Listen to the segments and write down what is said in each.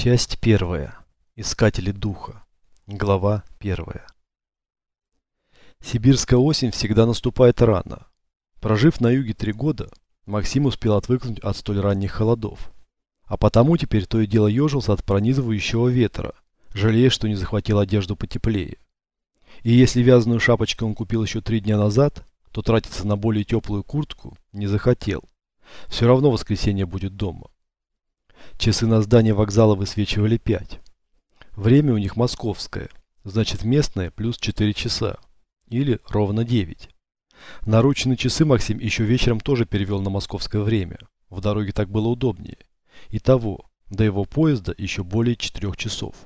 Часть первая. Искатели духа. Глава первая. Сибирская осень всегда наступает рано. Прожив на юге три года, Максим успел отвыкнуть от столь ранних холодов. А потому теперь то и дело ежился от пронизывающего ветра, жалея, что не захватил одежду потеплее. И если вязаную шапочку он купил еще три дня назад, то тратиться на более теплую куртку не захотел. Все равно воскресенье будет дома. Часы на здании вокзала высвечивали 5. Время у них московское, значит местное плюс 4 часа. Или ровно 9. Наручные часы Максим еще вечером тоже перевел на московское время. В дороге так было удобнее. Итого, до его поезда еще более 4 часов.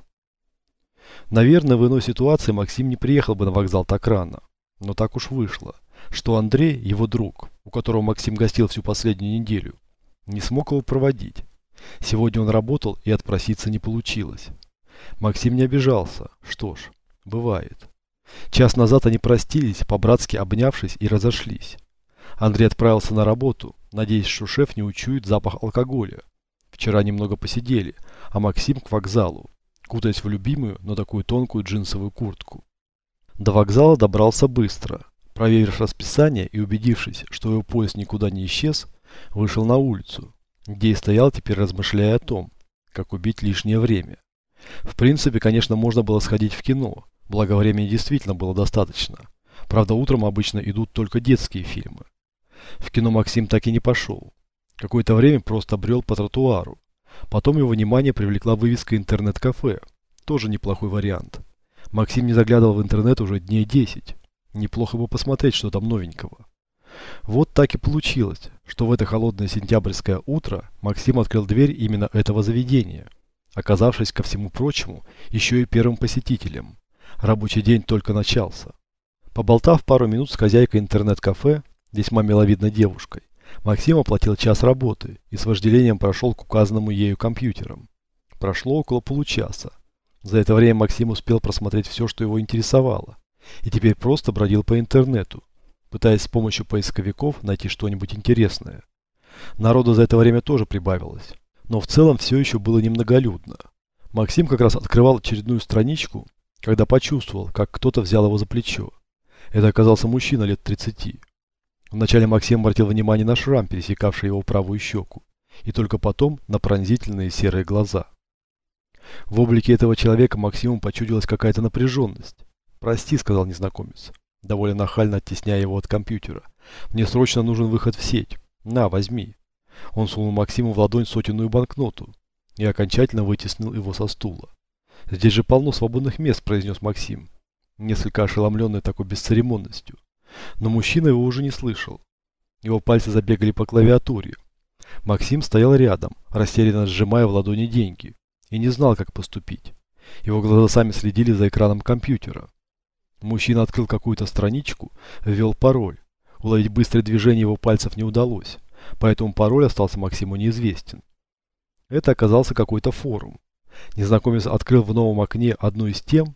Наверное, в иной ситуации Максим не приехал бы на вокзал так рано. Но так уж вышло, что Андрей, его друг, у которого Максим гостил всю последнюю неделю, не смог его проводить. Сегодня он работал и отпроситься не получилось. Максим не обижался. Что ж, бывает. Час назад они простились, по-братски обнявшись и разошлись. Андрей отправился на работу, надеясь, что шеф не учует запах алкоголя. Вчера немного посидели, а Максим к вокзалу, кутаясь в любимую, но такую тонкую джинсовую куртку. До вокзала добрался быстро. Проверив расписание и убедившись, что его поезд никуда не исчез, вышел на улицу, где и стоял теперь размышляя о том, как убить лишнее время. В принципе, конечно, можно было сходить в кино, благо времени действительно было достаточно. Правда, утром обычно идут только детские фильмы. В кино Максим так и не пошел. Какое-то время просто брел по тротуару. Потом его внимание привлекла вывеска интернет-кафе. Тоже неплохой вариант. Максим не заглядывал в интернет уже дней 10. Неплохо бы посмотреть, что там новенького. Вот так и получилось, что в это холодное сентябрьское утро Максим открыл дверь именно этого заведения, оказавшись ко всему прочему еще и первым посетителем. Рабочий день только начался. Поболтав пару минут с хозяйкой интернет-кафе, весьма миловидной девушкой, Максим оплатил час работы и с вожделением прошел к указанному ею компьютерам. Прошло около получаса. За это время Максим успел просмотреть все, что его интересовало, и теперь просто бродил по интернету, пытаясь с помощью поисковиков найти что-нибудь интересное. Народу за это время тоже прибавилось, но в целом все еще было немноголюдно. Максим как раз открывал очередную страничку, когда почувствовал, как кто-то взял его за плечо. Это оказался мужчина лет 30. Вначале Максим обратил внимание на шрам, пересекавший его правую щеку, и только потом на пронзительные серые глаза. В облике этого человека Максиму почудилась какая-то напряженность. «Прости», — сказал незнакомец довольно нахально оттесняя его от компьютера. «Мне срочно нужен выход в сеть. На, возьми». Он сунул Максиму в ладонь сотенную банкноту и окончательно вытеснил его со стула. «Здесь же полно свободных мест», – произнес Максим, несколько ошеломленный такой бесцеремонностью. Но мужчина его уже не слышал. Его пальцы забегали по клавиатуре. Максим стоял рядом, растерянно сжимая в ладони деньги, и не знал, как поступить. Его глаза сами следили за экраном компьютера. Мужчина открыл какую-то страничку, ввел пароль. Уловить быстрое движение его пальцев не удалось, поэтому пароль остался Максиму неизвестен. Это оказался какой-то форум. Незнакомец открыл в новом окне одну из тем,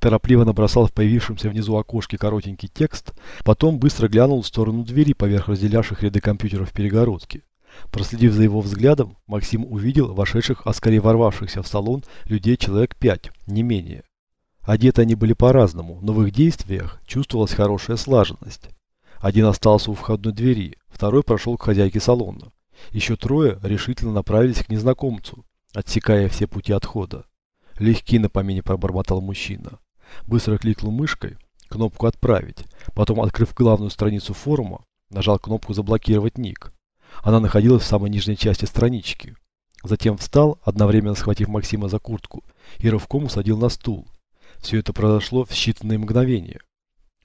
торопливо набросал в появившемся внизу окошке коротенький текст, потом быстро глянул в сторону двери поверх разделявших ряды компьютеров перегородки. Проследив за его взглядом, Максим увидел вошедших, а скорее ворвавшихся в салон людей человек пять, не менее. Одеты они были по-разному, но в их действиях чувствовалась хорошая слаженность. Один остался у входной двери, второй прошел к хозяйке салона. Еще трое решительно направились к незнакомцу, отсекая все пути отхода. Легкий на помине пробормотал мужчина. Быстро кликнул мышкой, кнопку «Отправить», потом, открыв главную страницу форума, нажал кнопку «Заблокировать ник». Она находилась в самой нижней части странички. Затем встал, одновременно схватив Максима за куртку, и рывком усадил на стул, все это произошло в считанные мгновения.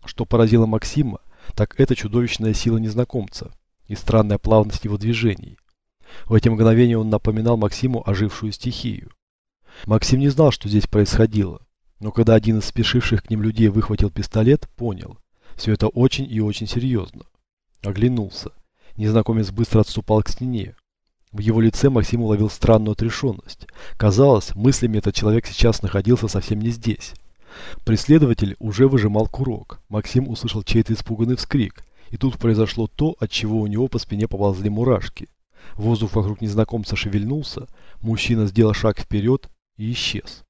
Что поразило Максима, так это чудовищная сила незнакомца и странная плавность его движений. В эти мгновения он напоминал Максиму ожившую стихию. Максим не знал, что здесь происходило, но когда один из спешивших к ним людей выхватил пистолет, понял, все это очень и очень серьезно. Оглянулся. Незнакомец быстро отступал к стене. В его лице Максим уловил странную отрешенность. Казалось, мыслями этот человек сейчас находился совсем не здесь. Преследователь уже выжимал курок. Максим услышал чей-то испуганный вскрик. И тут произошло то, от чего у него по спине поползли мурашки. Воздух вокруг незнакомца шевельнулся, мужчина сделал шаг вперед и исчез.